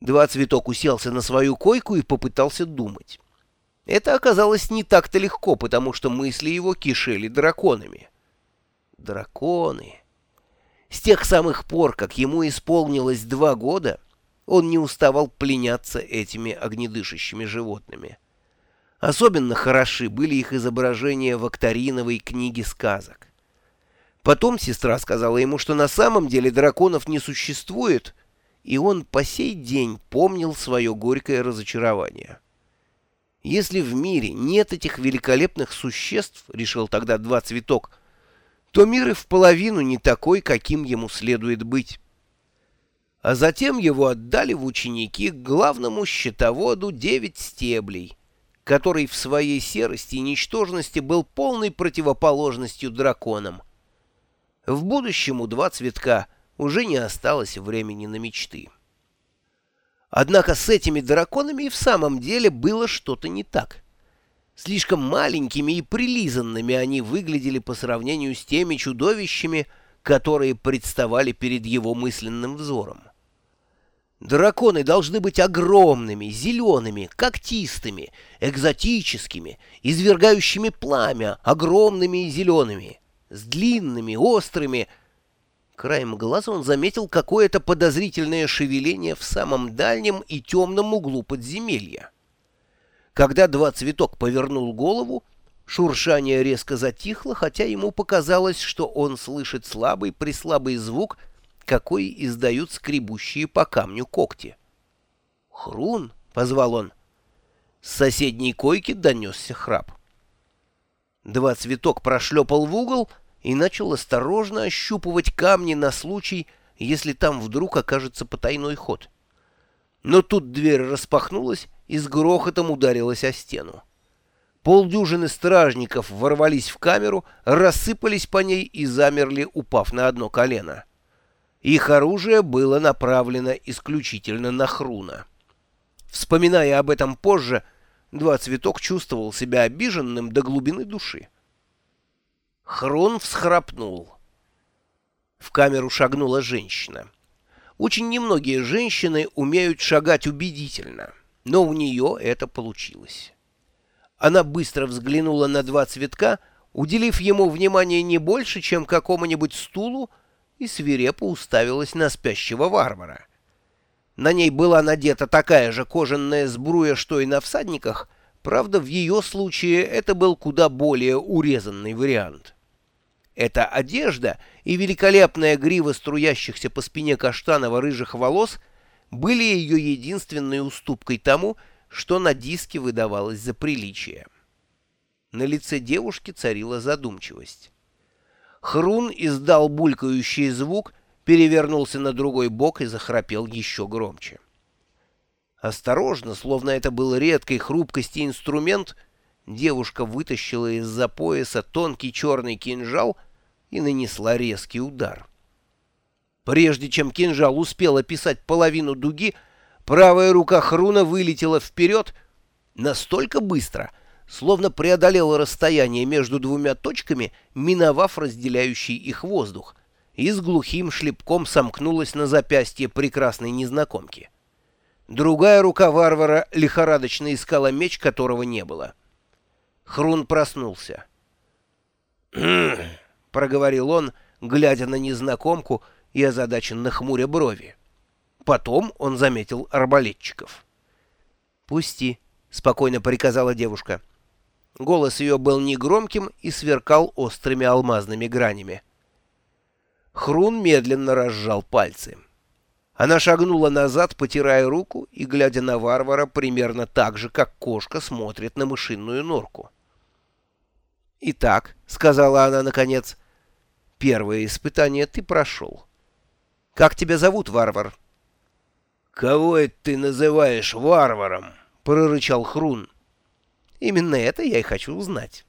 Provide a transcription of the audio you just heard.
Два цветок уселся на свою койку и попытался думать. Это оказалось не так-то легко, потому что мысли его кишели драконами. Драконы. С тех самых пор, как ему исполнилось два года, он не уставал пленяться этими огнедышащими животными. Особенно хороши были их изображения в Акториновой книге сказок. Потом сестра сказала ему, что на самом деле драконов не существует, и он по сей день помнил свое горькое разочарование. Если в мире нет этих великолепных существ, решил тогда два цветок, то мир и в половину не такой, каким ему следует быть. А затем его отдали в ученики к главному счетоводу девять стеблей, который в своей серости и ничтожности был полной противоположностью драконам. В будущем у два цветка — уже не осталось времени на мечты. Однако с этими драконами и в самом деле было что-то не так. Слишком маленькими и прилизанными они выглядели по сравнению с теми чудовищами, которые представали перед его мысленным взором. Драконы должны быть огромными, зелеными, когтистыми, экзотическими, извергающими пламя, огромными и зелеными, с длинными, острыми, Краем глаза он заметил какое-то подозрительное шевеление в самом дальнем и темном углу подземелья. Когда два цветок повернул голову, шуршание резко затихло, хотя ему показалось, что он слышит слабый-преслабый звук, какой издают скребущие по камню когти. «Хрун!» — позвал он. С соседней койки донесся храп. Два цветок прошлепал в угол — и начал осторожно ощупывать камни на случай, если там вдруг окажется потайной ход. Но тут дверь распахнулась и с грохотом ударилась о стену. Полдюжины стражников ворвались в камеру, рассыпались по ней и замерли, упав на одно колено. Их оружие было направлено исключительно на Хруна. Вспоминая об этом позже, Два Цветок чувствовал себя обиженным до глубины души. Хрон всхрапнул. В камеру шагнула женщина. Очень немногие женщины умеют шагать убедительно, но у нее это получилось. Она быстро взглянула на два цветка, уделив ему внимание не больше, чем какому-нибудь стулу, и свирепо уставилась на спящего варвара. На ней была надета такая же кожаная сбруя, что и на всадниках, правда, в ее случае это был куда более урезанный вариант. Эта одежда и великолепная грива струящихся по спине каштаново-рыжих волос были ее единственной уступкой тому, что на диске выдавалось за приличие. На лице девушки царила задумчивость. Хрун издал булькающий звук, перевернулся на другой бок и захрапел еще громче. Осторожно, словно это был редкой хрупкости инструмент, девушка вытащила из-за пояса тонкий черный кинжал и нанесла резкий удар. Прежде чем кинжал успел описать половину дуги, правая рука Хруна вылетела вперед настолько быстро, словно преодолела расстояние между двумя точками, миновав разделяющий их воздух, и с глухим шлепком сомкнулась на запястье прекрасной незнакомки. Другая рука варвара лихорадочно искала меч, которого не было. Хрун проснулся. — проговорил он, глядя на незнакомку и озадаченно хмуря брови. Потом он заметил арбалетчиков. «Пусти», — спокойно приказала девушка. Голос ее был негромким и сверкал острыми алмазными гранями. Хрун медленно разжал пальцы. Она шагнула назад, потирая руку и глядя на варвара примерно так же, как кошка смотрит на мышиную норку. «Итак», — сказала она наконец, — «первое испытание ты прошел. Как тебя зовут, варвар?» «Кого это ты называешь варваром?» — прорычал Хрун. «Именно это я и хочу узнать».